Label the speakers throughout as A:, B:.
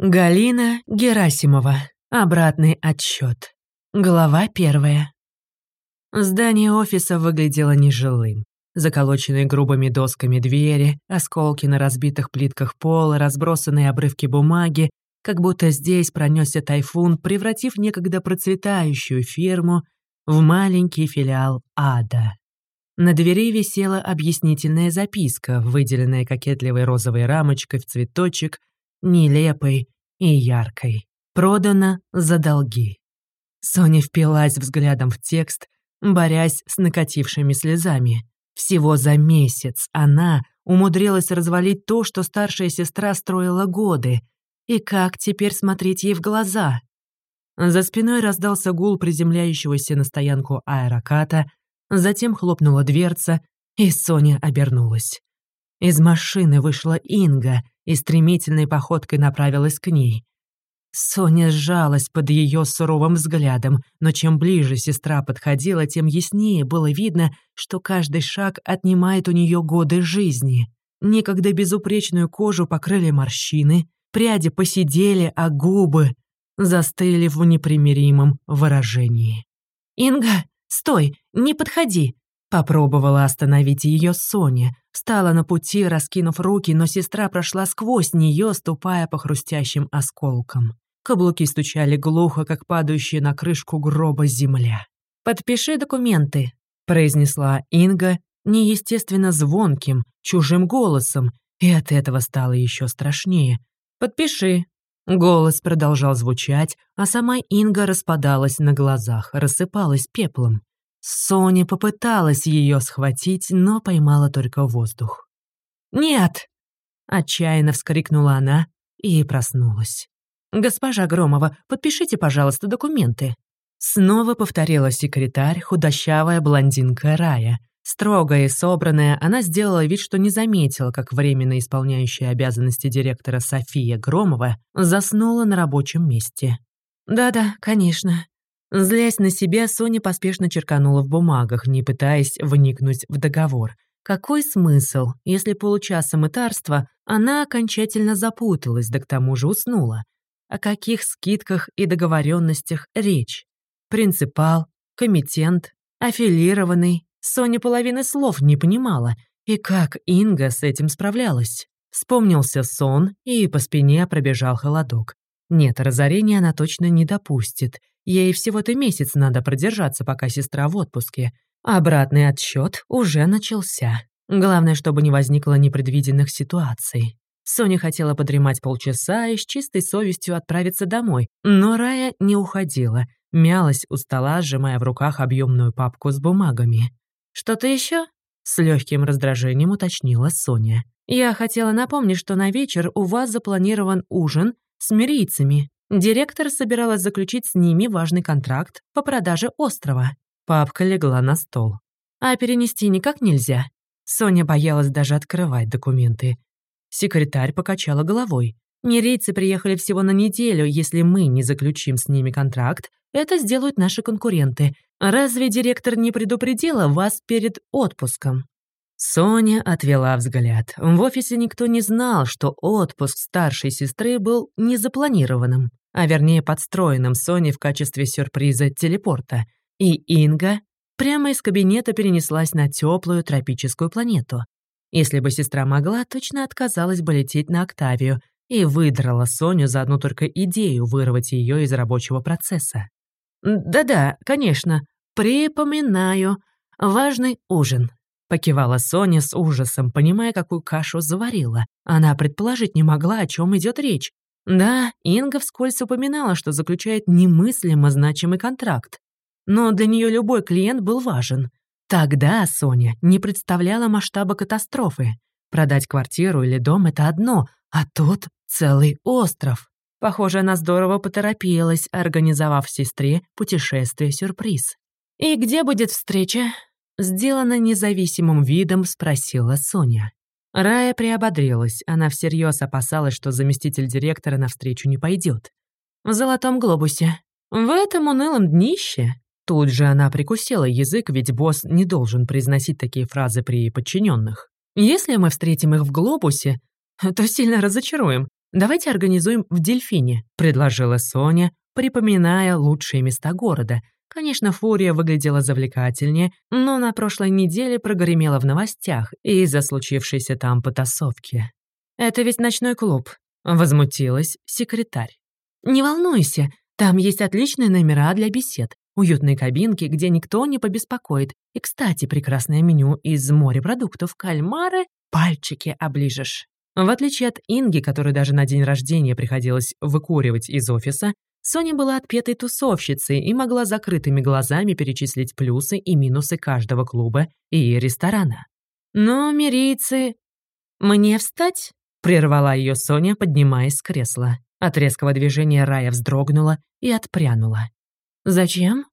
A: Галина Герасимова. Обратный отсчет. Глава первая. Здание офиса выглядело нежилым. Заколоченные грубыми досками двери, осколки на разбитых плитках пола, разбросанные обрывки бумаги, как будто здесь пронесся тайфун, превратив некогда процветающую фирму в маленький филиал ада. На двери висела объяснительная записка, выделенная кокетливой розовой рамочкой в цветочек, нелепой и яркой. Продано за долги. Соня впилась взглядом в текст, борясь с накатившими слезами. Всего за месяц она умудрилась развалить то, что старшая сестра строила годы. И как теперь смотреть ей в глаза? За спиной раздался гул приземляющегося на стоянку аэроката, затем хлопнула дверца, и Соня обернулась. Из машины вышла Инга и стремительной походкой направилась к ней. Соня сжалась под ее суровым взглядом, но чем ближе сестра подходила, тем яснее было видно, что каждый шаг отнимает у нее годы жизни. Некогда безупречную кожу покрыли морщины, пряди посидели, а губы застыли в непримиримом выражении. «Инга, стой, не подходи!» Попробовала остановить ее Соня. Встала на пути, раскинув руки, но сестра прошла сквозь нее, ступая по хрустящим осколкам. Каблуки стучали глухо, как падающая на крышку гроба земля. «Подпиши документы», — произнесла Инга неестественно звонким, чужим голосом, и от этого стало еще страшнее. «Подпиши». Голос продолжал звучать, а сама Инга распадалась на глазах, рассыпалась пеплом. Соня попыталась ее схватить, но поймала только воздух. «Нет!» — отчаянно вскрикнула она и проснулась. «Госпожа Громова, подпишите, пожалуйста, документы». Снова повторила секретарь, худощавая блондинка Рая. Строгая и собранная, она сделала вид, что не заметила, как временно исполняющая обязанности директора София Громова заснула на рабочем месте. «Да-да, конечно», Злясь на себя, Соня поспешно черканула в бумагах, не пытаясь вникнуть в договор. Какой смысл, если получаса мытарства она окончательно запуталась, да к тому же уснула? О каких скидках и договоренностях речь? Принципал, комитент, аффилированный. Соня половины слов не понимала. И как Инга с этим справлялась? Вспомнился сон, и по спине пробежал холодок. Нет, разорения она точно не допустит. Ей всего-то месяц надо продержаться, пока сестра в отпуске. Обратный отсчет уже начался. Главное, чтобы не возникло непредвиденных ситуаций. Соня хотела подремать полчаса и с чистой совестью отправиться домой, но Рая не уходила, мялась у стола, сжимая в руках объемную папку с бумагами. «Что-то еще? с легким раздражением уточнила Соня. «Я хотела напомнить, что на вечер у вас запланирован ужин с мирийцами. Директор собиралась заключить с ними важный контракт по продаже острова. Папка легла на стол. А перенести никак нельзя. Соня боялась даже открывать документы. Секретарь покачала головой. «Мирейцы приехали всего на неделю. Если мы не заключим с ними контракт, это сделают наши конкуренты. Разве директор не предупредила вас перед отпуском?» Соня отвела взгляд. В офисе никто не знал, что отпуск старшей сестры был незапланированным, а вернее подстроенным Соней в качестве сюрприза телепорта. И Инга прямо из кабинета перенеслась на теплую тропическую планету. Если бы сестра могла, точно отказалась бы лететь на Октавию и выдрала Соню за одну только идею вырвать ее из рабочего процесса. «Да-да, конечно, припоминаю. Важный ужин», Покивала Соня с ужасом, понимая, какую кашу заварила. Она предположить не могла, о чем идет речь. Да, Инга вскользь упоминала, что заключает немыслимо значимый контракт. Но для нее любой клиент был важен. Тогда Соня не представляла масштаба катастрофы. Продать квартиру или дом — это одно, а тут целый остров. Похоже, она здорово поторопилась, организовав сестре путешествие-сюрприз. «И где будет встреча?» Сделано независимым видом, спросила Соня. Рая приободрилась, она всерьез опасалась, что заместитель директора навстречу не пойдет. В золотом глобусе. В этом унылом днище. Тут же она прикусила язык, ведь босс не должен произносить такие фразы при подчиненных. Если мы встретим их в глобусе, то сильно разочаруем. давайте организуем в «Дельфине», — предложила Соня, припоминая лучшие места города. Конечно, Фурия выглядела завлекательнее, но на прошлой неделе прогремела в новостях из-за случившейся там потасовки. «Это ведь ночной клуб», — возмутилась секретарь. «Не волнуйся, там есть отличные номера для бесед, уютные кабинки, где никто не побеспокоит. И, кстати, прекрасное меню из морепродуктов, кальмары, пальчики оближешь». В отличие от Инги, которой даже на день рождения приходилось выкуривать из офиса, Соня была отпетой тусовщицей и могла закрытыми глазами перечислить плюсы и минусы каждого клуба и ресторана. Но мирийцы... «Мне встать?» — прервала ее Соня, поднимаясь с кресла. От резкого движения Рая вздрогнула и отпрянула. «Зачем?»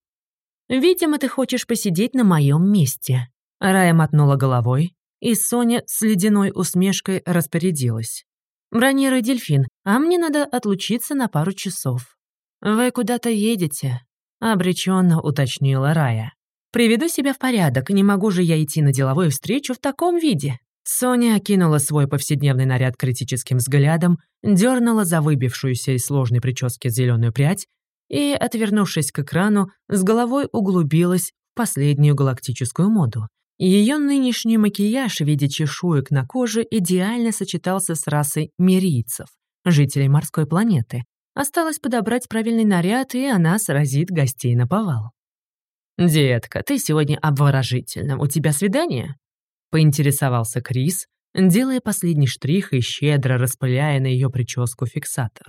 A: «Видимо, ты хочешь посидеть на моем месте». Рая мотнула головой, и Соня с ледяной усмешкой распорядилась. «Бронируй дельфин, а мне надо отлучиться на пару часов». «Вы куда-то едете?» — обреченно уточнила Рая. «Приведу себя в порядок, не могу же я идти на деловую встречу в таком виде». Соня окинула свой повседневный наряд критическим взглядом, дернула за выбившуюся из сложной прически зеленую прядь и, отвернувшись к экрану, с головой углубилась в последнюю галактическую моду. Ее нынешний макияж в виде чешуек на коже идеально сочетался с расой мирийцев, жителей морской планеты. Осталось подобрать правильный наряд, и она сразит гостей на повал. «Детка, ты сегодня обворожительна. У тебя свидание?» поинтересовался Крис, делая последний штрих и щедро распыляя на ее прическу фиксатор.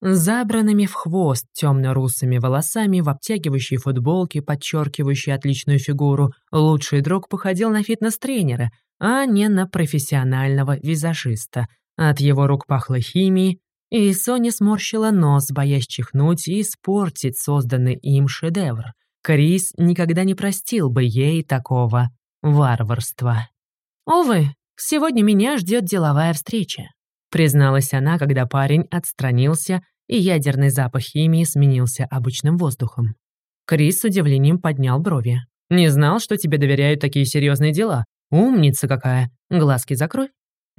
A: Забранными в хвост темно-русыми волосами в обтягивающей футболке, подчеркивающей отличную фигуру, лучший друг походил на фитнес-тренера, а не на профессионального визажиста. От его рук пахло химией, и Соня сморщила нос, боясь чихнуть и испортить созданный им шедевр. Крис никогда не простил бы ей такого варварства. «Увы, сегодня меня ждет деловая встреча», призналась она, когда парень отстранился, и ядерный запах химии сменился обычным воздухом. Крис с удивлением поднял брови. «Не знал, что тебе доверяют такие серьезные дела. Умница какая! Глазки закрой».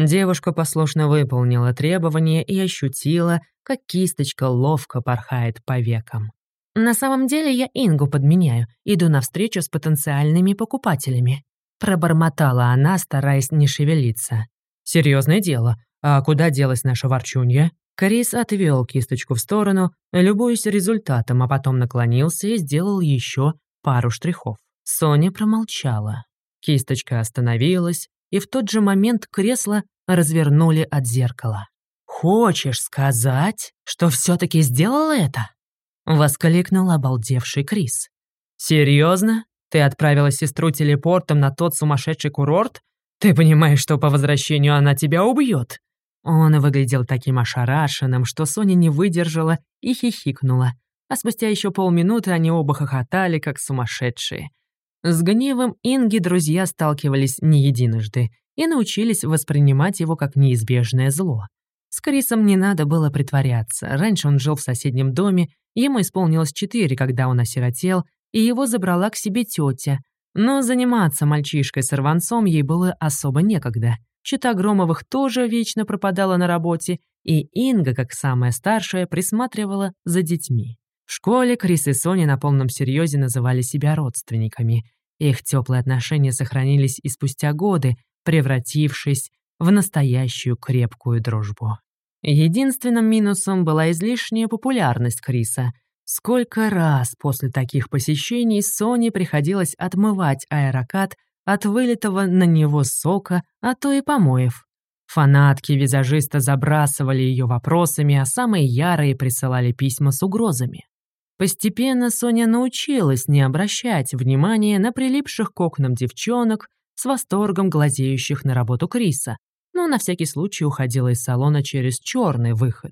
A: Девушка послушно выполнила требование и ощутила, как кисточка ловко порхает по векам. «На самом деле я Ингу подменяю, иду на встречу с потенциальными покупателями. Пробормотала она, стараясь не шевелиться. Серьезное дело. А куда делась наша ворчунья?» Крис отвел кисточку в сторону, любуясь результатом, а потом наклонился и сделал еще пару штрихов. Соня промолчала. Кисточка остановилась, и в тот же момент кресло развернули от зеркала. «Хочешь сказать, что все таки сделал это?» — воскликнул обалдевший Крис. «Серьезно? Ты отправила сестру телепортом на тот сумасшедший курорт? Ты понимаешь, что по возвращению она тебя убьет?» Он выглядел таким ошарашенным, что Соня не выдержала и хихикнула. А спустя еще полминуты они оба хохотали, как сумасшедшие. С гневом Инги друзья сталкивались не единожды и научились воспринимать его как неизбежное зло. С Крисом не надо было притворяться. Раньше он жил в соседнем доме, ему исполнилось четыре, когда он осиротел, и его забрала к себе тетя. Но заниматься мальчишкой-сорванцом ей было особо некогда. Чита Громовых тоже вечно пропадала на работе, и Инга, как самая старшая, присматривала за детьми. В школе Крис и Соня на полном серьезе называли себя родственниками. Их теплые отношения сохранились и спустя годы, превратившись в настоящую крепкую дружбу. Единственным минусом была излишняя популярность Криса. Сколько раз после таких посещений Соне приходилось отмывать аэрокат от вылитого на него сока, а то и помоев. Фанатки визажиста забрасывали ее вопросами, а самые ярые присылали письма с угрозами. Постепенно Соня научилась не обращать внимания на прилипших к окнам девчонок, с восторгом глазеющих на работу Криса, но на всякий случай уходила из салона через черный выход.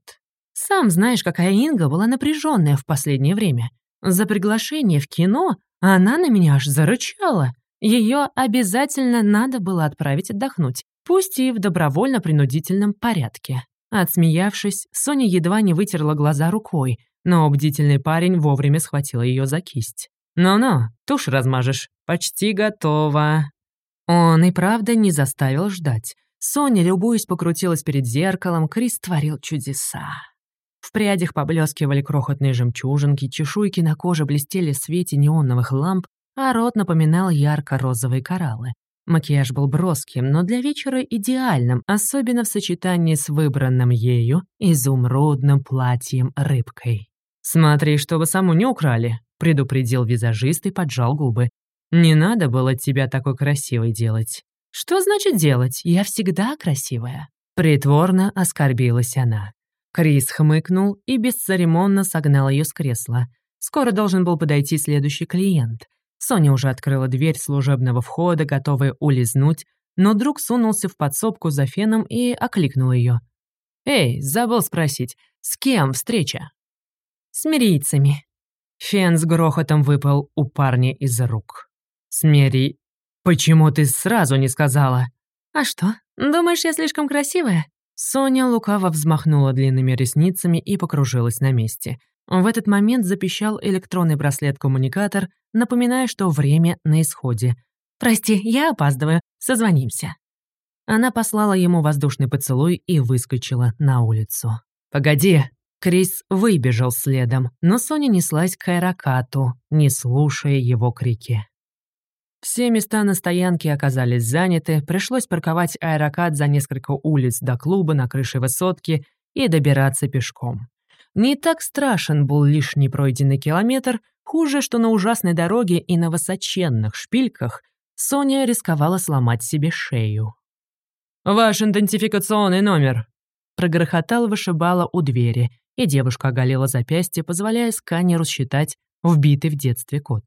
A: Сам знаешь, какая Инга была напряженная в последнее время. За приглашение в кино она на меня аж зарычала. Ее обязательно надо было отправить отдохнуть, пусть и в добровольно-принудительном порядке. Отсмеявшись, Соня едва не вытерла глаза рукой, но бдительный парень вовремя схватил ее за кисть. «Ну-ну, тушь размажешь. Почти готово». Он и правда не заставил ждать. Соня, любуясь, покрутилась перед зеркалом, Крис творил чудеса. В прядях поблескивали крохотные жемчужинки, чешуйки на коже блестели в свете неоновых ламп, а рот напоминал ярко-розовые кораллы. Макияж был броским, но для вечера идеальным, особенно в сочетании с выбранным ею изумрудным платьем-рыбкой. «Смотри, чтобы саму не украли», — предупредил визажист и поджал губы. «Не надо было тебя такой красивой делать». «Что значит делать? Я всегда красивая». Притворно оскорбилась она. Крис хмыкнул и бесцеремонно согнал ее с кресла. Скоро должен был подойти следующий клиент. Соня уже открыла дверь служебного входа, готовая улизнуть, но друг сунулся в подсобку за феном и окликнул ее. «Эй, забыл спросить, с кем встреча?» «С мирийцами». Фен с грохотом выпал у парня из рук. «Смири... Почему ты сразу не сказала?» «А что, думаешь, я слишком красивая?» Соня лукаво взмахнула длинными ресницами и покружилась на месте. В этот момент запищал электронный браслет-коммуникатор, напоминая, что время на исходе. «Прости, я опаздываю. Созвонимся». Она послала ему воздушный поцелуй и выскочила на улицу. «Погоди!» Крис выбежал следом, но Соня неслась к аэрокату, не слушая его крики. Все места на стоянке оказались заняты, пришлось парковать аэрокат за несколько улиц до клуба на крыше высотки и добираться пешком. Не так страшен был лишний пройденный километр, хуже, что на ужасной дороге и на высоченных шпильках Соня рисковала сломать себе шею. «Ваш идентификационный номер!» Прогрохотал вышибала у двери, и девушка оголила запястье, позволяя сканеру считать вбитый в детстве код.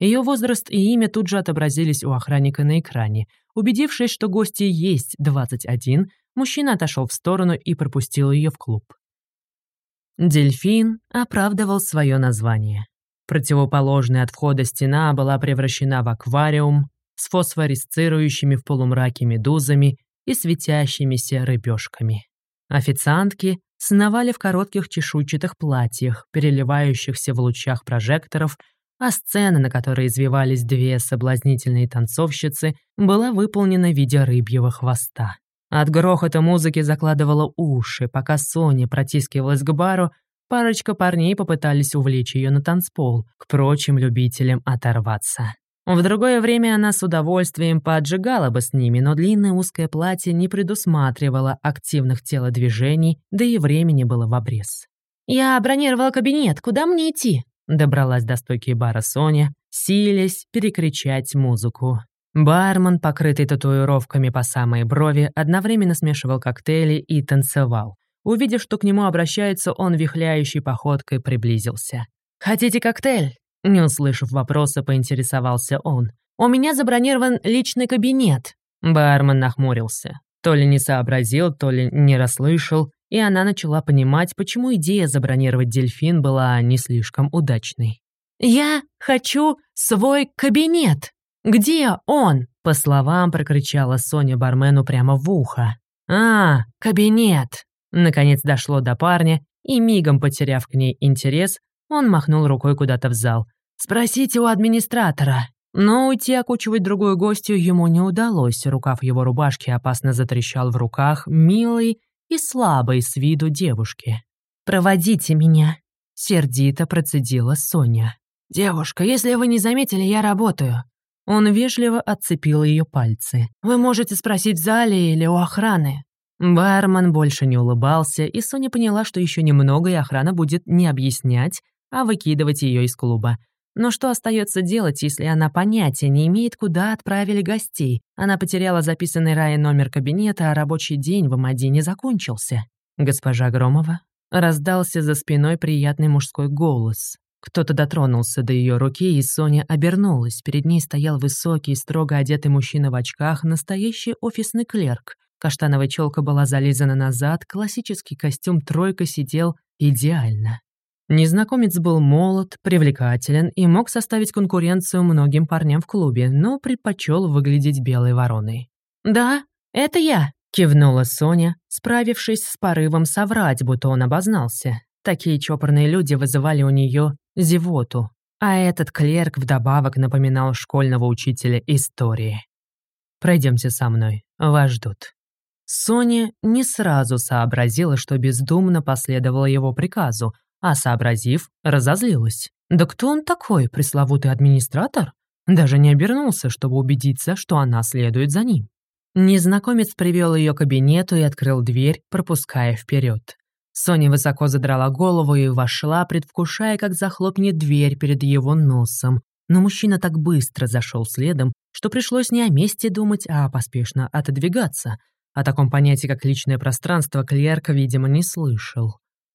A: Ее возраст и имя тут же отобразились у охранника на экране. Убедившись, что гости есть 21, мужчина отошел в сторону и пропустил ее в клуб. Дельфин оправдывал свое название. Противоположная от входа стена была превращена в аквариум с фосфорисцирующими в полумраке медузами и светящимися рыбешками. Официантки сновали в коротких чешуйчатых платьях, переливающихся в лучах прожекторов а сцена, на которой извивались две соблазнительные танцовщицы, была выполнена в виде рыбьего хвоста. От грохота музыки закладывала уши, пока Соня протискивалась к бару, парочка парней попытались увлечь ее на танцпол, к прочим любителям оторваться. В другое время она с удовольствием поджигала бы с ними, но длинное узкое платье не предусматривало активных телодвижений, да и времени было в обрез. «Я бронировала кабинет, куда мне идти?» Добралась до стойки бара Соня, силясь перекричать музыку. Бармен, покрытый татуировками по самой брови, одновременно смешивал коктейли и танцевал. Увидев, что к нему обращаются, он вихляющей походкой приблизился. «Хотите коктейль?» Не услышав вопроса, поинтересовался он. «У меня забронирован личный кабинет». Бармен нахмурился. То ли не сообразил, то ли не расслышал, и она начала понимать, почему идея забронировать дельфин была не слишком удачной. «Я хочу свой кабинет! Где он?» По словам прокричала Соня бармену прямо в ухо. «А, кабинет!» Наконец дошло до парня, и мигом потеряв к ней интерес, он махнул рукой куда-то в зал. «Спросите у администратора». Но уйти окучивать другую гостью ему не удалось. Рукав его рубашки опасно затрещал в руках милой и слабой с виду девушки. «Проводите меня», — сердито процедила Соня. «Девушка, если вы не заметили, я работаю». Он вежливо отцепил ее пальцы. «Вы можете спросить в зале или у охраны». Бармен больше не улыбался, и Соня поняла, что еще немного, и охрана будет не объяснять, а выкидывать ее из клуба. Но что остается делать, если она понятия не имеет, куда отправили гостей? Она потеряла записанный Рае номер кабинета, а рабочий день в Амадине закончился. «Госпожа Громова?» Раздался за спиной приятный мужской голос. Кто-то дотронулся до ее руки, и Соня обернулась. Перед ней стоял высокий, строго одетый мужчина в очках, настоящий офисный клерк. Каштановая челка была зализана назад, классический костюм «тройка» сидел идеально. Незнакомец был молод, привлекателен и мог составить конкуренцию многим парням в клубе, но предпочел выглядеть белой вороной. «Да, это я», — кивнула Соня, справившись с порывом соврать, будто он обознался. Такие чопорные люди вызывали у нее зевоту, а этот клерк вдобавок напоминал школьного учителя истории. Пройдемте со мной, вас ждут». Соня не сразу сообразила, что бездумно последовала его приказу, а сообразив, разозлилась. Да кто он такой, пресловутый администратор? Даже не обернулся, чтобы убедиться, что она следует за ним. Незнакомец привел ее к кабинету и открыл дверь, пропуская вперед. Соня высоко задрала голову и вошла, предвкушая, как захлопнет дверь перед его носом. Но мужчина так быстро зашел следом, что пришлось не о месте думать, а поспешно отодвигаться. О таком понятии, как личное пространство, клерк, видимо, не слышал.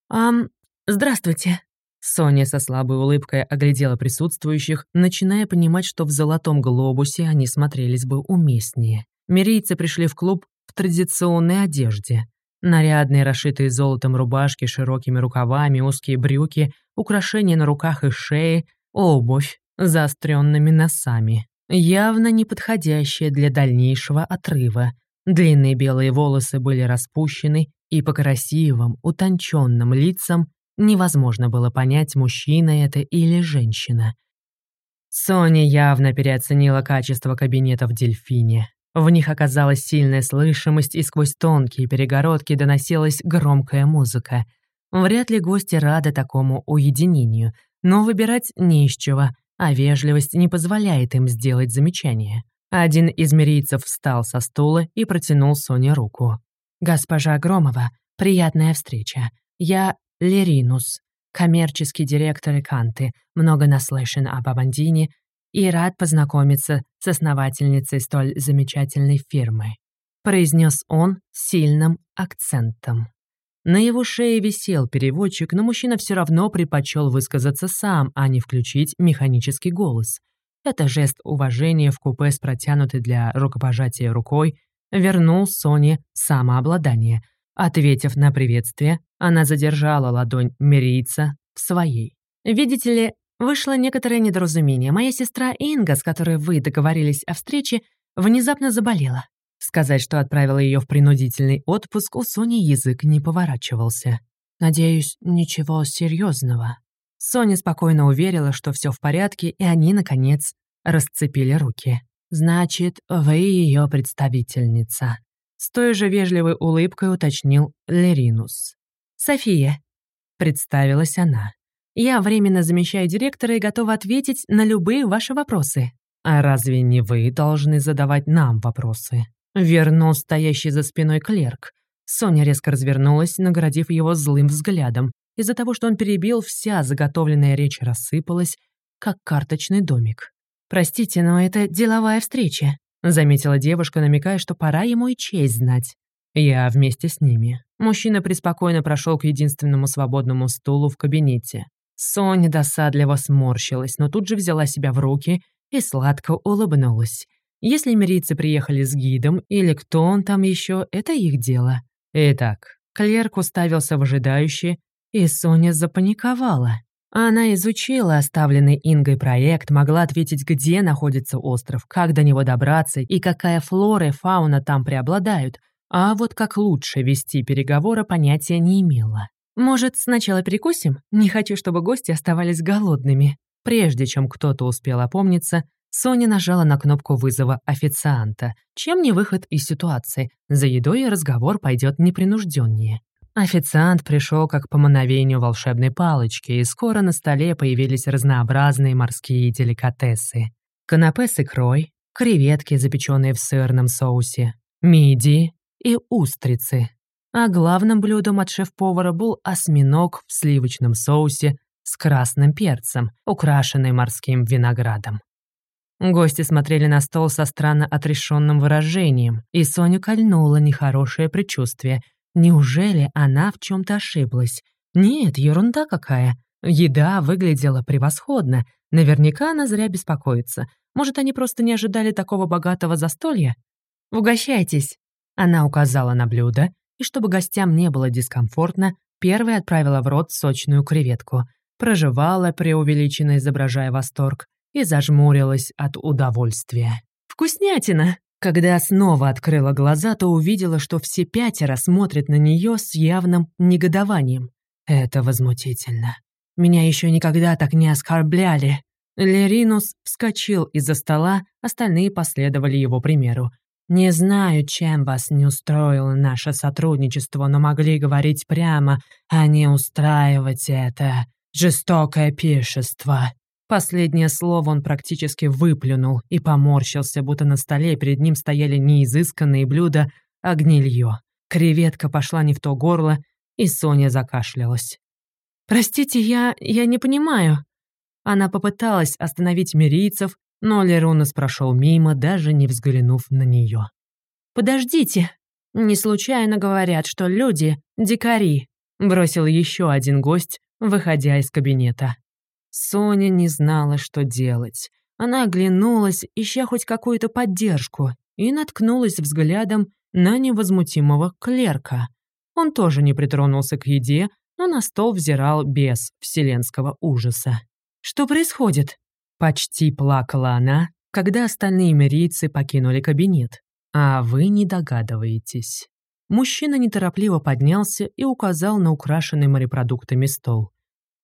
A: «Ам, здравствуйте», Соня со слабой улыбкой оглядела присутствующих, начиная понимать, что в золотом глобусе они смотрелись бы уместнее. Мирийцы пришли в клуб в традиционной одежде. Нарядные, расшитые золотом рубашки, широкими рукавами, узкие брюки, украшения на руках и шее, обувь заостренными носами. Явно не подходящая для дальнейшего отрыва. Длинные белые волосы были распущены, и по красивым, утонченным лицам Невозможно было понять, мужчина это или женщина. Соня явно переоценила качество кабинета в «Дельфине». В них оказалась сильная слышимость, и сквозь тонкие перегородки доносилась громкая музыка. Вряд ли гости рады такому уединению, но выбирать не из чего, а вежливость не позволяет им сделать замечание. Один из мирийцев встал со стула и протянул Соне руку. «Госпожа Громова, приятная встреча. Я Леринус, коммерческий директор Иканты, много наслышан об Абандине и рад познакомиться с основательницей столь замечательной фирмы», произнес он с сильным акцентом. На его шее висел переводчик, но мужчина все равно предпочел высказаться сам, а не включить механический голос. Это жест уважения в купе с протянутой для рукопожатия рукой вернул Соне самообладание — Ответив на приветствие, она задержала ладонь Мерийца в своей. «Видите ли, вышло некоторое недоразумение. Моя сестра Инга, с которой вы договорились о встрече, внезапно заболела. Сказать, что отправила ее в принудительный отпуск, у Сони язык не поворачивался. Надеюсь, ничего серьезного. Соня спокойно уверила, что все в порядке, и они, наконец, расцепили руки. «Значит, вы ее представительница», с той же вежливой улыбкой уточнил Леринус. «София», — представилась она. «Я временно замещаю директора и готова ответить на любые ваши вопросы». «А разве не вы должны задавать нам вопросы?» Вернул стоящий за спиной клерк. Соня резко развернулась, наградив его злым взглядом. Из-за того, что он перебил, вся заготовленная речь рассыпалась, как карточный домик. «Простите, но это деловая встреча», Заметила девушка, намекая, что пора ему и честь знать. Я вместе с ними. Мужчина преспокойно прошел к единственному свободному стулу в кабинете. Соня досадливо сморщилась, но тут же взяла себя в руки и сладко улыбнулась. Если мирийцы приехали с гидом или кто он там еще, это их дело. Итак, клерк уставился в ожидающий, и Соня запаниковала. Она изучила оставленный Ингой проект, могла ответить, где находится остров, как до него добраться и какая флора и фауна там преобладают, а вот как лучше вести переговоры понятия не имела. «Может, сначала перекусим? Не хочу, чтобы гости оставались голодными». Прежде чем кто-то успел опомниться, Соня нажала на кнопку вызова официанта. Чем не выход из ситуации? За едой разговор пойдет непринужденнее. Официант пришел как по мановению волшебной палочки, и скоро на столе появились разнообразные морские деликатесы. Канапе с икрой, креветки, запеченные в сырном соусе, мидии и устрицы. А главным блюдом от шеф-повара был осьминог в сливочном соусе с красным перцем, украшенный морским виноградом. Гости смотрели на стол со странно отрешенным выражением, и Соню кольнуло нехорошее предчувствие — Неужели она в чем-то ошиблась? Нет, ерунда какая. Еда выглядела превосходно. Наверняка она зря беспокоится. Может, они просто не ожидали такого богатого застолья? «Угощайтесь!» Она указала на блюдо, и чтобы гостям не было дискомфортно, первой отправила в рот сочную креветку, прожевала, преувеличенно изображая восторг, и зажмурилась от удовольствия. «Вкуснятина!» Когда снова открыла глаза, то увидела, что все пятеро смотрят на нее с явным негодованием. Это возмутительно. Меня еще никогда так не оскорбляли. Леринус вскочил из-за стола, остальные последовали его примеру. Не знаю, чем вас не устроило наше сотрудничество, но могли говорить прямо, а не устраивать это жестокое пиршество». Последнее слово он практически выплюнул и поморщился, будто на столе перед ним стояли не изысканные блюда, а гнилье. Креветка пошла не в то горло, и Соня закашлялась. «Простите, я... я не понимаю». Она попыталась остановить мирийцев, но Лерунас прошел мимо, даже не взглянув на нее. «Подождите. Не случайно говорят, что люди — дикари», — бросил еще один гость, выходя из кабинета. Соня не знала, что делать. Она оглянулась, ища хоть какую-то поддержку, и наткнулась взглядом на невозмутимого клерка. Он тоже не притронулся к еде, но на стол взирал без вселенского ужаса. «Что происходит?» Почти плакала она, когда остальные мирийцы покинули кабинет. А вы не догадываетесь. Мужчина неторопливо поднялся и указал на украшенный морепродуктами стол.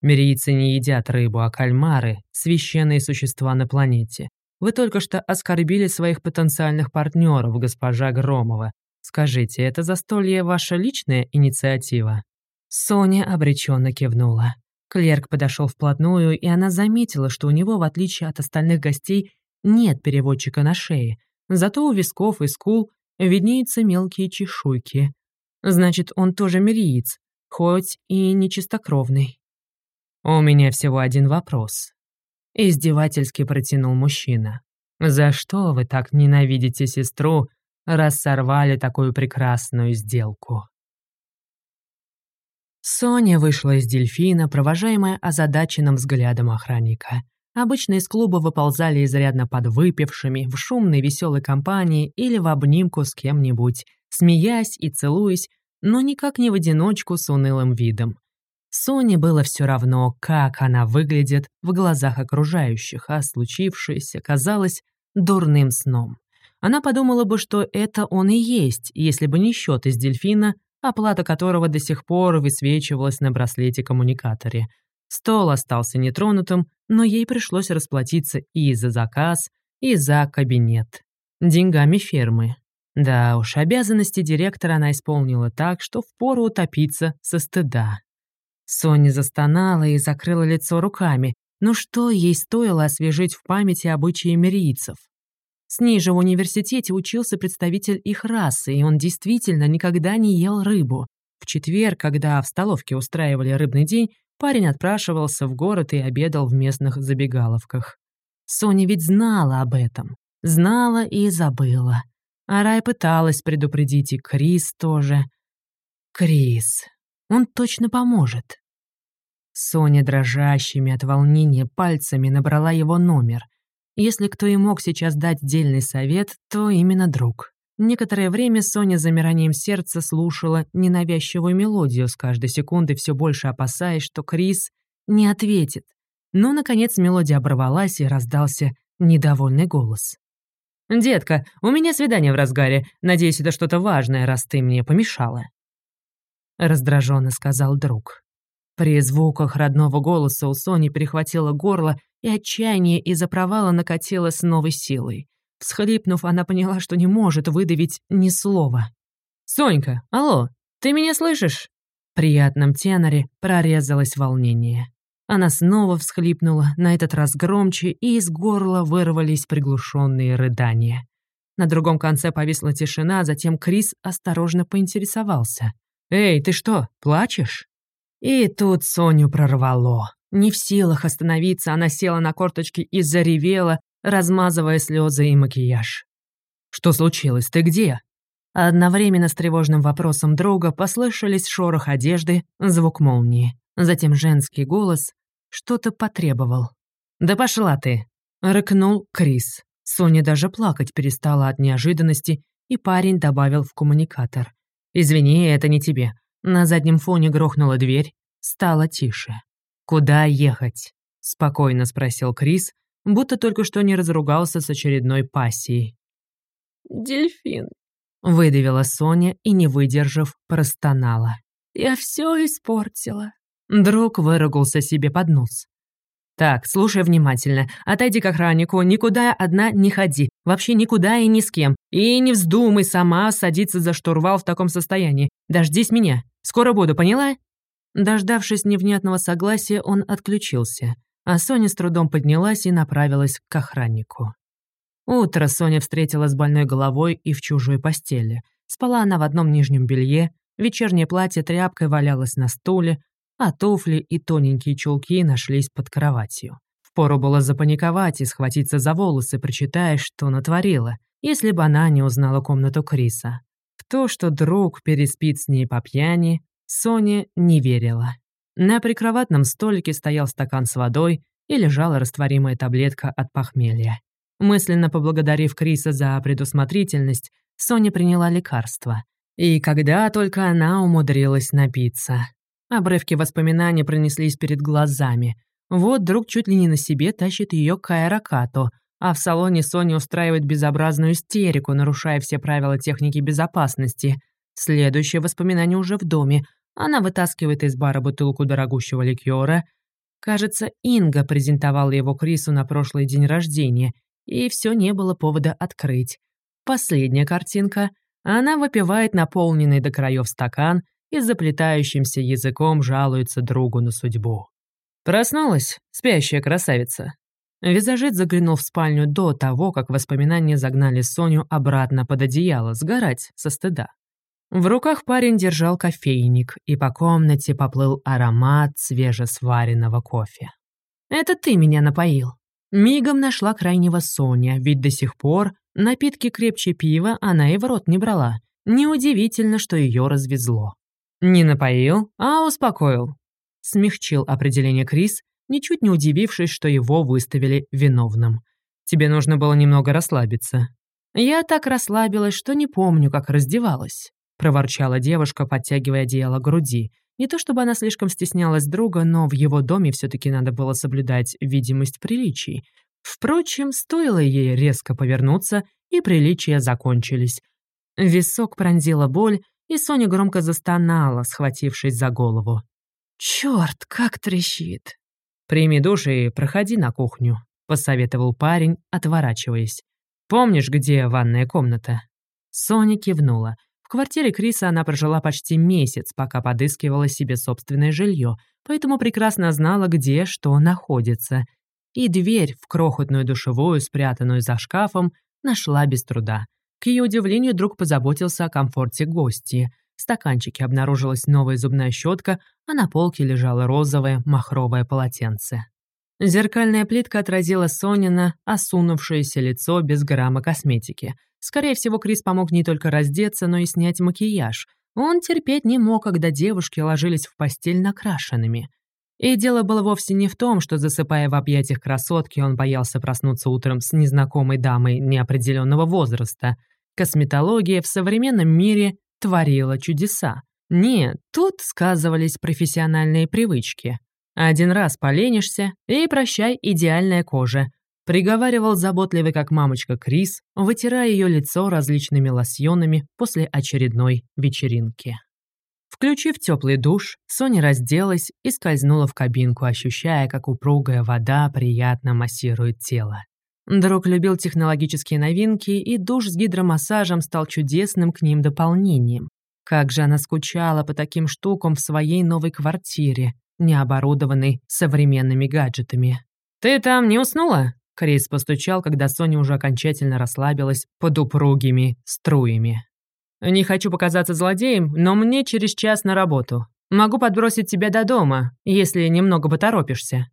A: Мирийцы не едят рыбу, а кальмары — священные существа на планете. Вы только что оскорбили своих потенциальных партнеров, госпожа Громова. Скажите, это застолье ваша личная инициатива?» Соня обреченно кивнула. Клерк подошел вплотную, и она заметила, что у него, в отличие от остальных гостей, нет переводчика на шее. Зато у висков и скул виднеются мелкие чешуйки. Значит, он тоже мириец, хоть и нечистокровный. «У меня всего один вопрос», — издевательски протянул мужчина. «За что вы так ненавидите сестру, раз сорвали такую прекрасную сделку?» Соня вышла из дельфина, провожаемая озадаченным взглядом охранника. Обычно из клуба выползали изрядно подвыпившими, в шумной веселой компании или в обнимку с кем-нибудь, смеясь и целуясь, но никак не в одиночку с унылым видом. Соне было все равно, как она выглядит в глазах окружающих, а случившееся казалось дурным сном. Она подумала бы, что это он и есть, если бы не счет из дельфина, оплата которого до сих пор высвечивалась на браслете-коммуникаторе. Стол остался нетронутым, но ей пришлось расплатиться и за заказ, и за кабинет. Деньгами фермы. Да уж, обязанности директора она исполнила так, что впору утопиться со стыда. Соня застонала и закрыла лицо руками. Ну что ей стоило освежить в памяти обычаи мирийцев? С ней же в университете учился представитель их расы, и он действительно никогда не ел рыбу. В четверг, когда в столовке устраивали рыбный день, парень отпрашивался в город и обедал в местных забегаловках. Соня ведь знала об этом. Знала и забыла. А Рай пыталась предупредить и Крис тоже. Крис. Он точно поможет. Соня дрожащими от волнения пальцами набрала его номер — если кто и мог сейчас дать дельный совет, то именно друг. Некоторое время Соня замиранием сердца слушала ненавязчивую мелодию, с каждой секунды все больше опасаясь, что Крис не ответит. Но, наконец, мелодия оборвалась и раздался недовольный голос. «Детка, у меня свидание в разгаре. Надеюсь, это что-то важное, раз ты мне помешала». Раздраженно сказал друг. При звуках родного голоса у Сони перехватило горло, и отчаяние из-за провала накатило с новой силой. Всхлипнув, она поняла, что не может выдавить ни слова. «Сонька, алло, ты меня слышишь?» В приятном теноре прорезалось волнение. Она снова всхлипнула, на этот раз громче, и из горла вырвались приглушенные рыдания. На другом конце повисла тишина, затем Крис осторожно поинтересовался. «Эй, ты что, плачешь?» И тут Соню прорвало. Не в силах остановиться, она села на корточки и заревела, размазывая слезы и макияж. «Что случилось? Ты где?» Одновременно с тревожным вопросом друга послышались шорох одежды, звук молнии. Затем женский голос что-то потребовал. «Да пошла ты!» — рыкнул Крис. Соня даже плакать перестала от неожиданности, и парень добавил в коммуникатор. «Извини, это не тебе. На заднем фоне грохнула дверь, стало тише. «Куда ехать?» — спокойно спросил Крис, будто только что не разругался с очередной пассией.
B: «Дельфин», —
A: выдавила Соня и, не выдержав, простонала.
B: «Я все испортила».
A: Друг выругался себе под нос. «Так, слушай внимательно. Отойди к охраннику, никуда одна не ходи. Вообще никуда и ни с кем. И не вздумай сама садиться за штурвал в таком состоянии. Дождись меня. Скоро буду, поняла?» Дождавшись невнятного согласия, он отключился, а Соня с трудом поднялась и направилась к охраннику. Утро Соня встретила с больной головой и в чужой постели. Спала она в одном нижнем белье, вечернее платье тряпкой валялось на стуле, а туфли и тоненькие чулки нашлись под кроватью. Впору было запаниковать и схватиться за волосы, прочитая, что натворила, если бы она не узнала комнату Криса. В то, что друг переспит с ней по пьяни, Соня не верила. На прикроватном столике стоял стакан с водой и лежала растворимая таблетка от похмелья. Мысленно поблагодарив Криса за предусмотрительность, Соня приняла лекарство. И когда только она умудрилась напиться. Обрывки воспоминаний пронеслись перед глазами. Вот друг чуть ли не на себе тащит ее к аэрокату, а в салоне Соня устраивает безобразную истерику, нарушая все правила техники безопасности. Следующее воспоминание уже в доме. Она вытаскивает из бара бутылку дорогущего ликера. Кажется, Инга презентовала его Крису на прошлый день рождения, и все не было повода открыть. Последняя картинка. Она выпивает наполненный до краев стакан и заплетающимся языком жалуется другу на судьбу. Проснулась спящая красавица. Визажит заглянул в спальню до того, как воспоминания загнали Соню обратно под одеяло, сгорать со стыда. В руках парень держал кофейник, и по комнате поплыл аромат свежесваренного кофе. «Это ты меня напоил». Мигом нашла крайнего Соня, ведь до сих пор напитки крепче пива она и в рот не брала. Неудивительно, что ее развезло. «Не напоил, а успокоил», — смягчил определение Крис, ничуть не удивившись, что его выставили виновным. «Тебе нужно было немного расслабиться». «Я так расслабилась, что не помню, как раздевалась», — проворчала девушка, подтягивая одеяло к груди. Не то чтобы она слишком стеснялась друга, но в его доме все таки надо было соблюдать видимость приличий. Впрочем, стоило ей резко повернуться, и приличия закончились. Висок пронзила боль, и Соня громко застонала, схватившись за голову. «Чёрт, как трещит!» «Прими душ и проходи на кухню», — посоветовал парень, отворачиваясь. «Помнишь, где ванная комната?» Соня кивнула. В квартире Криса она прожила почти месяц, пока подыскивала себе собственное жилье, поэтому прекрасно знала, где что находится. И дверь в крохотную душевую, спрятанную за шкафом, нашла без труда. К ее удивлению, друг позаботился о комфорте гости. В стаканчике обнаружилась новая зубная щетка, а на полке лежало розовое махровое полотенце. Зеркальная плитка отразила Сонина осунувшееся лицо без грамма косметики. Скорее всего, Крис помог не только раздеться, но и снять макияж. Он терпеть не мог, когда девушки ложились в постель накрашенными. И дело было вовсе не в том, что, засыпая в объятиях красотки, он боялся проснуться утром с незнакомой дамой неопределенного возраста. Косметология в современном мире творила чудеса. Нет, тут сказывались профессиональные привычки. Один раз поленишься, и прощай идеальная кожа. Приговаривал заботливый как мамочка Крис, вытирая ее лицо различными лосьонами после очередной вечеринки. Включив теплый душ, Соня разделась и скользнула в кабинку, ощущая, как упругая вода приятно массирует тело. Друг любил технологические новинки, и душ с гидромассажем стал чудесным к ним дополнением. Как же она скучала по таким штукам в своей новой квартире, не оборудованной современными гаджетами. «Ты там не уснула?» Крис постучал, когда Соня уже окончательно расслабилась под упругими струями. Не хочу показаться злодеем, но мне через час на работу. Могу подбросить тебя до дома, если немного поторопишься».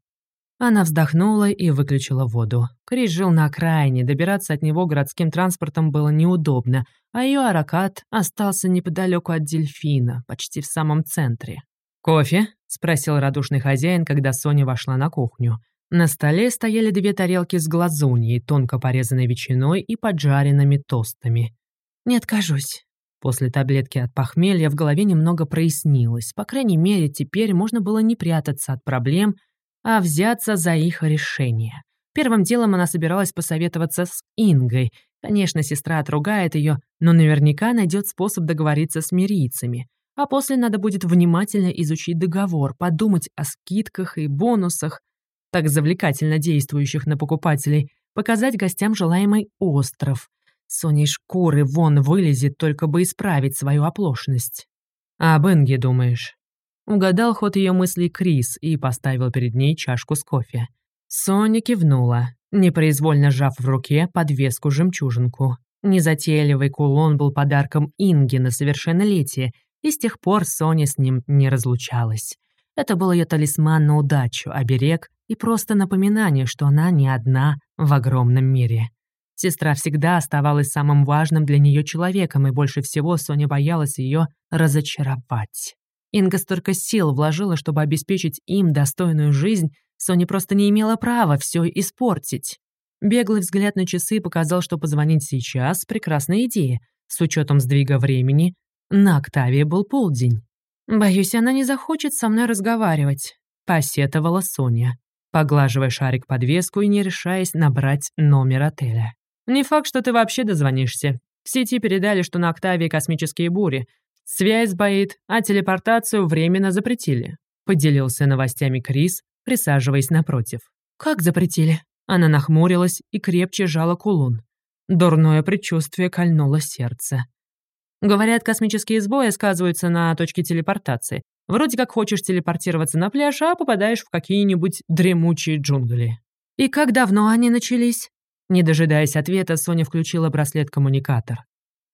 A: Она вздохнула и выключила воду. Крис жил на окраине, добираться от него городским транспортом было неудобно, а ее аракат остался неподалеку от дельфина, почти в самом центре. «Кофе?» — спросил радушный хозяин, когда Соня вошла на кухню. На столе стояли две тарелки с глазуньей, тонко порезанной ветчиной и поджаренными тостами. «Не откажусь», После таблетки от похмелья в голове немного прояснилось. По крайней мере, теперь можно было не прятаться от проблем, а взяться за их решение. Первым делом она собиралась посоветоваться с Ингой. Конечно, сестра отругает ее, но наверняка найдет способ договориться с мирийцами. А после надо будет внимательно изучить договор, подумать о скидках и бонусах. так завлекательно действующих на покупателей, показать гостям желаемый остров. Соней шкуры вон вылезет, только бы исправить свою оплошность. «А об Энге думаешь?» Угадал ход ее мыслей Крис и поставил перед ней чашку с кофе. Соня кивнула, непроизвольно сжав в руке подвеску-жемчужинку. Незатейливый кулон был подарком Инге на совершеннолетие, и с тех пор Соня с ним не разлучалась. Это был ее талисман на удачу, оберег и просто напоминание, что она не одна в огромном мире. Сестра всегда оставалась самым важным для нее человеком, и больше всего Соня боялась ее разочаровать. Инга столько сил вложила, чтобы обеспечить им достойную жизнь, Соня просто не имела права все испортить. Беглый взгляд на часы показал, что позвонить сейчас — прекрасная идея. С учетом сдвига времени, на Октавии был полдень. «Боюсь, она не захочет со мной разговаривать», — посетовала Соня, поглаживая шарик подвеску и не решаясь набрать номер отеля. «Не факт, что ты вообще дозвонишься. В сети передали, что на Октавии космические бури. Связь сбоит, а телепортацию временно запретили», — поделился новостями Крис, присаживаясь напротив. «Как запретили?» Она нахмурилась и крепче жала кулон. Дурное предчувствие кольнуло сердце. Говорят, космические сбои сказываются на точке телепортации. Вроде как хочешь телепортироваться на пляж, а попадаешь в какие-нибудь дремучие джунгли. И как давно они начались? Не дожидаясь ответа, Соня включила браслет-коммуникатор.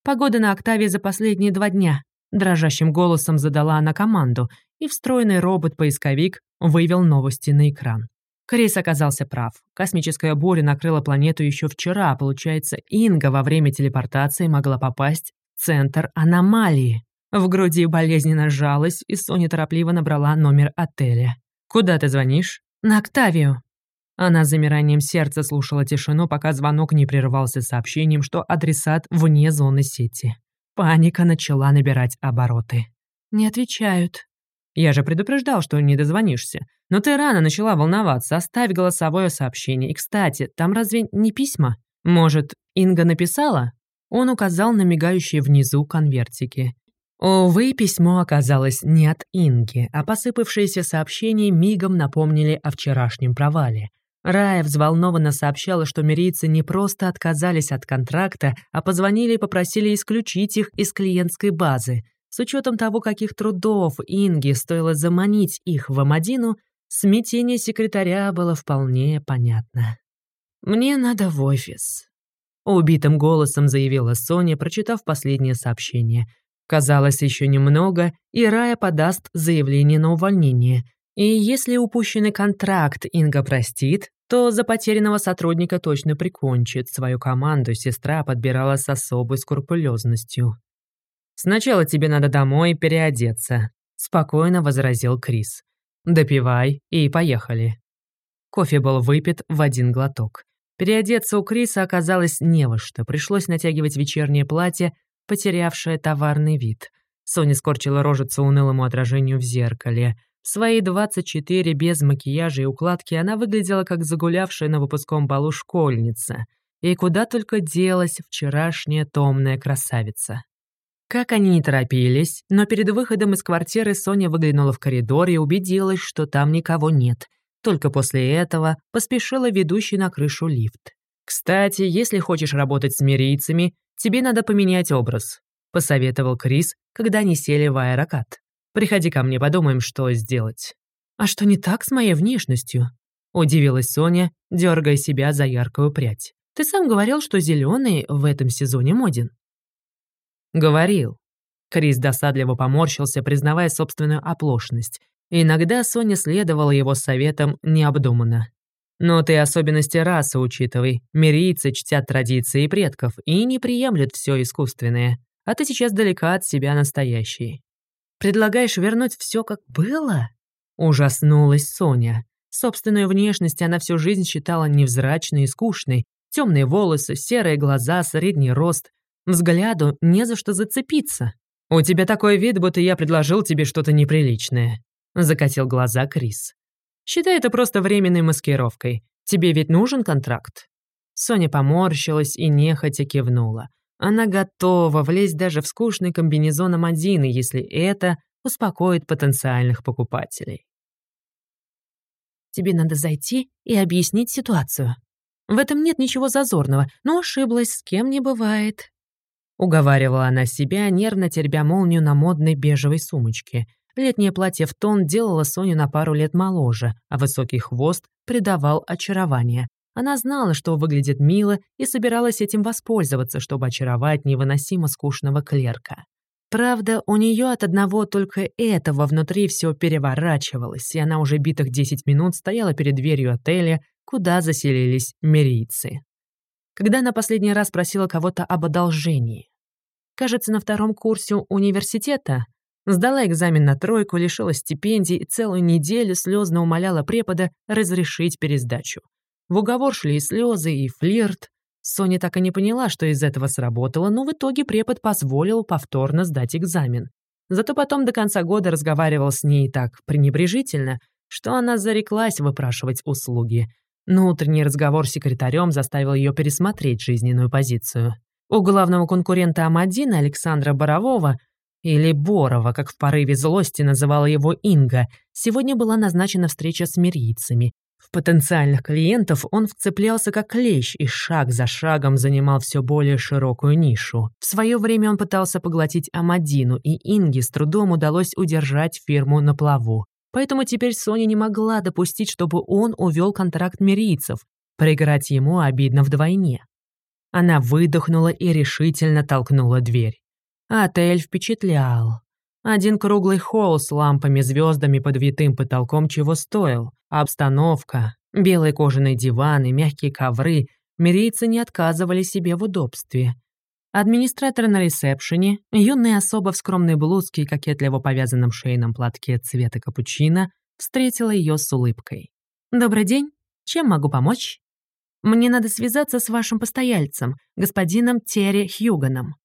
A: Погода на Октаве за последние два дня. Дрожащим голосом задала она команду, и встроенный робот-поисковик вывел новости на экран. Крис оказался прав. Космическая буря накрыла планету еще вчера, получается, Инга во время телепортации могла попасть центр аномалии. В груди болезненно сжалась, и Соня торопливо набрала номер отеля. «Куда ты звонишь?» «На Октавию». Она с замиранием сердца слушала тишину, пока звонок не прервался сообщением, что адресат вне зоны сети. Паника начала набирать обороты. «Не отвечают». «Я же предупреждал, что не дозвонишься. Но ты рано начала волноваться. Оставь голосовое сообщение. И, кстати, там разве не письма? Может, Инга написала?» Он указал на мигающие внизу конвертики. Увы, письмо оказалось не от Инги, а посыпавшиеся сообщения мигом напомнили о вчерашнем провале. Рая взволнованно сообщала, что мирийцы не просто отказались от контракта, а позвонили и попросили исключить их из клиентской базы. С учетом того, каких трудов Инге стоило заманить их в Амадину, смятение секретаря было вполне понятно. «Мне надо в офис», Убитым голосом заявила Соня, прочитав последнее сообщение. Казалось, еще немного, и Рая подаст заявление на увольнение. И если упущенный контракт Инга простит, то за потерянного сотрудника точно прикончит. Свою команду сестра подбирала с особой скрупулезностью. «Сначала тебе надо домой переодеться», — спокойно возразил Крис. «Допивай и поехали». Кофе был выпит в один глоток. Переодеться у Криса оказалось не во что, пришлось натягивать вечернее платье, потерявшее товарный вид. Соня скорчила рожицу унылому отражению в зеркале. Свои 24 без макияжа и укладки она выглядела как загулявшая на выпуском балу школьница. И куда только делась вчерашняя томная красавица. Как они не торопились, но перед выходом из квартиры Соня выглянула в коридор и убедилась, что там никого нет — только после этого поспешила ведущий на крышу лифт. «Кстати, если хочешь работать с мирийцами, тебе надо поменять образ», — посоветовал Крис, когда они сели в аэрокат. «Приходи ко мне, подумаем, что сделать». «А что не так с моей внешностью?» — удивилась Соня, дергая себя за яркую прядь. «Ты сам говорил, что зеленый в этом сезоне моден». «Говорил». Крис досадливо поморщился, признавая собственную оплошность, Иногда Соня следовала его советам необдуманно. Но ты особенности расы учитывай. Мирийцы чтят традиции предков и не приемлют все искусственное. А ты сейчас далека от себя настоящей. Предлагаешь вернуть все как было? Ужаснулась Соня. Собственную внешность она всю жизнь считала невзрачной и скучной. Темные волосы, серые глаза, средний рост. Взгляду не за что зацепиться. У тебя такой вид, будто я предложил тебе что-то неприличное. Закатил глаза Крис. Считай это просто временной маскировкой. Тебе ведь нужен контракт? Соня поморщилась и нехотя кивнула. Она готова влезть даже в скучный комбинезон Амадины, если это успокоит потенциальных покупателей. Тебе надо зайти и объяснить ситуацию. В этом нет ничего зазорного, но ошиблась, с кем не бывает. Уговаривала она себя, нервно теребя молнию на модной бежевой сумочке. Летнее платье в тон делало Соню на пару лет моложе, а высокий хвост придавал очарование. Она знала, что выглядит мило, и собиралась этим воспользоваться, чтобы очаровать невыносимо скучного клерка. Правда, у нее от одного только этого внутри все переворачивалось, и она уже битых 10 минут стояла перед дверью отеля, куда заселились мирийцы. Когда она последний раз просила кого-то об одолжении? Кажется, на втором курсе университета сдала экзамен на тройку, лишилась стипендий и целую неделю слезно умоляла препода разрешить пересдачу. В уговор шли и слезы, и флирт. Соня так и не поняла, что из этого сработало, но в итоге препод позволил повторно сдать экзамен. Зато потом до конца года разговаривал с ней так пренебрежительно, что она зареклась выпрашивать услуги. Но утренний разговор с секретарем заставил ее пересмотреть жизненную позицию. У главного конкурента Амадина Александра Борового, или Борова, как в порыве злости называла его Инга, сегодня была назначена встреча с мирийцами, в потенциальных клиентов он вцеплялся как клещ и шаг за шагом занимал все более широкую нишу. В свое время он пытался поглотить Амадину, и Инге с трудом удалось удержать фирму на плаву. Поэтому теперь Соня не могла допустить, чтобы он увел контракт мирийцев. Проиграть ему обидно вдвойне. Она выдохнула и решительно толкнула дверь. Отель впечатлял. Один круглый холл с лампами, звездами под витым потолком чего стоил. Обстановка, белые кожаные диваны, мягкие ковры. Мирийцы не отказывали себе в удобстве. Администратор на ресепшене, юная особа в скромной блузке и кокетливо повязанном шейном платке цвета капучино, встретила ее с улыбкой. «Добрый день. Чем могу помочь?» «Мне надо связаться с вашим постояльцем, господином Терри Хьюганом».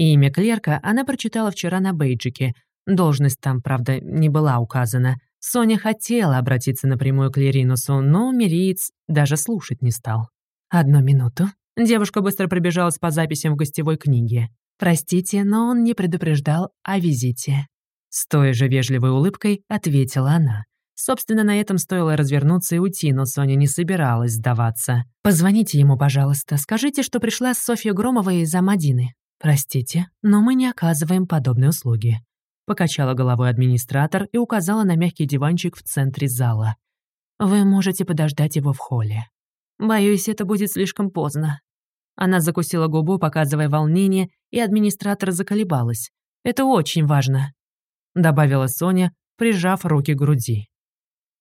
A: Имя клерка она прочитала вчера на бейджике. Должность там, правда, не была указана. Соня хотела обратиться напрямую к Леринусу, но Мириец даже слушать не стал. «Одну минуту». Девушка быстро пробежалась по записям в гостевой книге. «Простите, но он не предупреждал о визите». С той же вежливой улыбкой ответила она. Собственно, на этом стоило развернуться и уйти, но Соня не собиралась сдаваться. «Позвоните ему, пожалуйста. Скажите, что пришла Софья Громова из Амадины. «Простите, но мы не оказываем подобные услуги», — покачала головой администратор и указала на мягкий диванчик в центре зала. «Вы можете подождать его в холле». «Боюсь, это будет слишком поздно». Она закусила губу, показывая волнение, и администратор заколебалась. «Это очень важно», — добавила Соня, прижав руки к груди.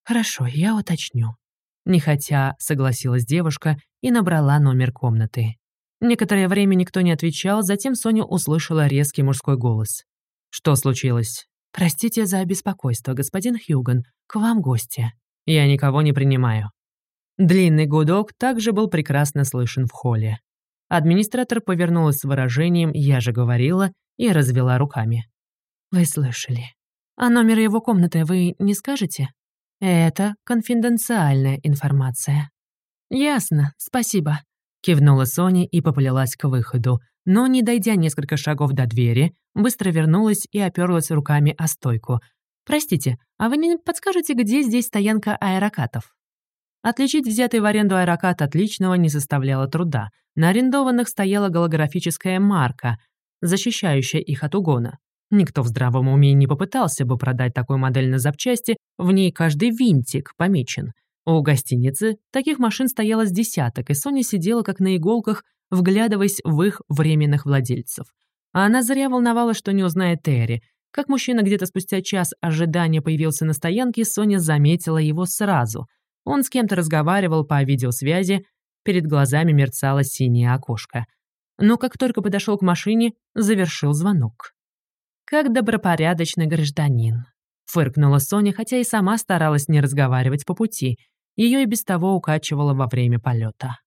A: «Хорошо, я уточню». Нехотя согласилась девушка и набрала номер комнаты. Некоторое время никто не отвечал, затем Соня услышала резкий мужской голос. «Что случилось?» «Простите за беспокойство, господин Хьюган. К вам гости». «Я никого не принимаю». Длинный гудок также был прекрасно слышен в холле. Администратор повернулась с выражением «я же говорила» и развела руками. «Вы слышали. А номер его комнаты вы не скажете? Это конфиденциальная информация». «Ясно, спасибо», Кивнула Соня и поплелась к выходу, но, не дойдя несколько шагов до двери, быстро вернулась и оперлась руками о стойку. «Простите, а вы не подскажете, где здесь стоянка аэрокатов?» Отличить взятый в аренду аэрокат от личного не составляло труда. На арендованных стояла голографическая марка, защищающая их от угона. Никто в здравом уме не попытался бы продать такую модель на запчасти, в ней каждый винтик помечен — у гостиницы таких машин стояло с десяток, и Соня сидела как на иголках, вглядываясь в их временных владельцев. А она зря волновалась, что не узнает Терри. Как мужчина где-то спустя час ожидания появился на стоянке, Соня заметила его сразу. Он с кем-то разговаривал по видеосвязи, перед глазами мерцало синее окошко. Но как только подошел к машине, завершил звонок. Как добропорядочный гражданин. Фыркнула Соня, хотя и сама старалась не разговаривать по пути. Ее и без того укачивало во время полета.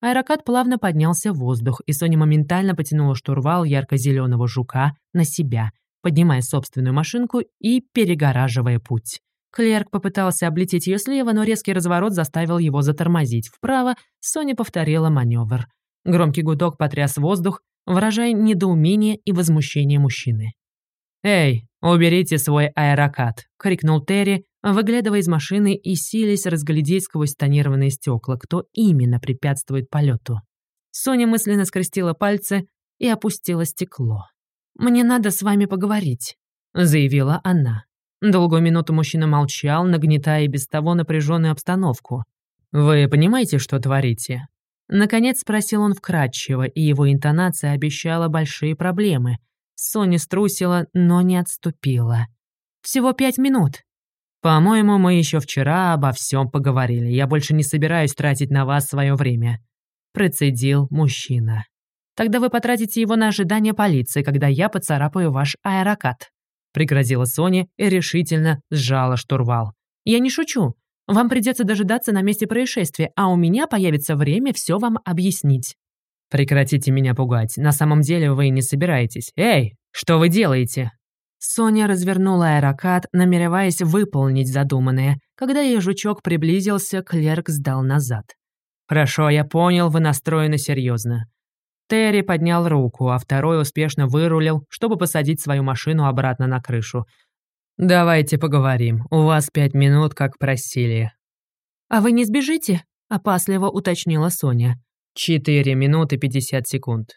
A: Аэрокат плавно поднялся в воздух, и Соня моментально потянула штурвал ярко-зеленого жука на себя, поднимая собственную машинку и перегораживая путь. Клерк попытался облететь ее слева, но резкий разворот заставил его затормозить. Вправо Соня повторила маневр. Громкий гудок потряс воздух, выражая недоумение и возмущение мужчины. «Эй, уберите свой аэрокат!» — крикнул Терри, выглядывая из машины и силясь разглядеть сквозь тонированные стекла, кто именно препятствует полету. Соня мысленно скрестила пальцы и опустила стекло. «Мне надо с вами поговорить», — заявила она. Долгую минуту мужчина молчал, нагнетая без того напряженную обстановку. «Вы понимаете, что творите?» Наконец спросил он вкратчиво, и его интонация обещала большие проблемы. Соня струсила, но не отступила. «Всего пять минут». «По-моему, мы еще вчера обо всем поговорили. Я больше не собираюсь тратить на вас свое время», — процедил мужчина. «Тогда вы потратите его на ожидание полиции, когда я поцарапаю ваш аэрокат», — пригрозила Соня и решительно сжала штурвал. «Я не шучу. Вам придется дожидаться на месте происшествия, а у меня появится время все вам объяснить». «Прекратите меня пугать. На самом деле вы не собираетесь. Эй, что вы делаете?» Соня развернула аэрокат, намереваясь выполнить задуманное. Когда ее жучок приблизился, клерк сдал назад. «Хорошо, я понял, вы настроены серьезно. Терри поднял руку, а второй успешно вырулил, чтобы посадить свою машину обратно на крышу. «Давайте поговорим. У вас пять минут, как просили».
B: «А вы не сбежите?» — опасливо уточнила Соня.
A: «Четыре минуты пятьдесят секунд».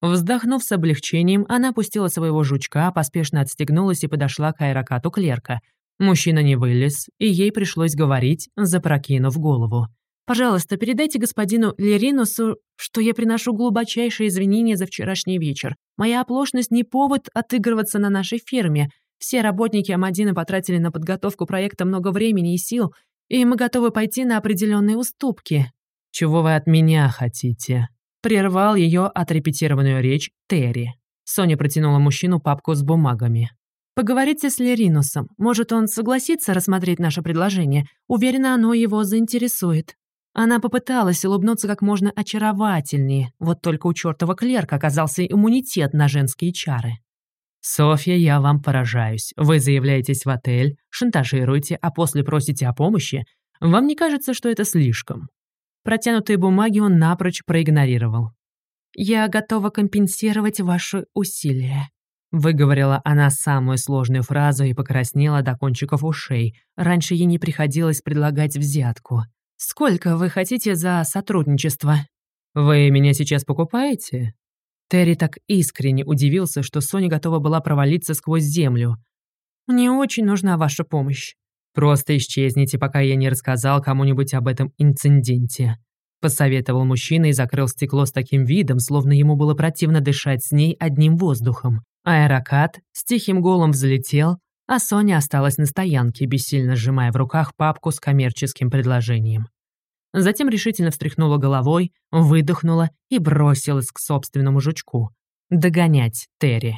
A: Вздохнув с облегчением, она опустила своего жучка, поспешно отстегнулась и подошла к аэрокату клерка. Мужчина не вылез, и ей пришлось говорить, запрокинув голову. «Пожалуйста, передайте господину Леринусу, что я приношу глубочайшие извинения за вчерашний вечер. Моя оплошность не повод отыгрываться на нашей ферме. Все работники Амадина потратили на подготовку проекта много времени и сил, и мы готовы пойти на определенные уступки.
B: Чего вы от меня хотите?
A: Прервал ее отрепетированную речь Терри. Соня протянула мужчину папку с бумагами. «Поговорите с Леринусом. Может, он согласится рассмотреть наше предложение. Уверена, оно его заинтересует». Она попыталась улыбнуться как можно очаровательнее, вот только у чертова клерка оказался иммунитет на женские чары.
B: «Софья, я вам поражаюсь. Вы заявляетесь в отель, шантажируете, а после просите о помощи. Вам не кажется, что это слишком?»
A: Протянутые бумаги он напрочь проигнорировал. «Я готова компенсировать ваши усилия», — выговорила она самую сложную фразу и покраснела до кончиков ушей. Раньше ей не приходилось предлагать взятку. «Сколько вы хотите за сотрудничество?»
B: «Вы меня сейчас покупаете?»
A: Терри так искренне удивился, что Соня готова была провалиться сквозь землю. «Мне очень нужна ваша помощь».
B: «Просто исчезните, пока я не рассказал кому-нибудь об этом инциденте», — посоветовал мужчина и закрыл стекло с таким видом, словно ему было противно дышать с ней одним воздухом. Аэрокат с тихим голом взлетел, а Соня осталась на стоянке, бессильно сжимая в руках папку с коммерческим предложением. Затем решительно встряхнула головой, выдохнула и бросилась к собственному жучку. Догонять Терри.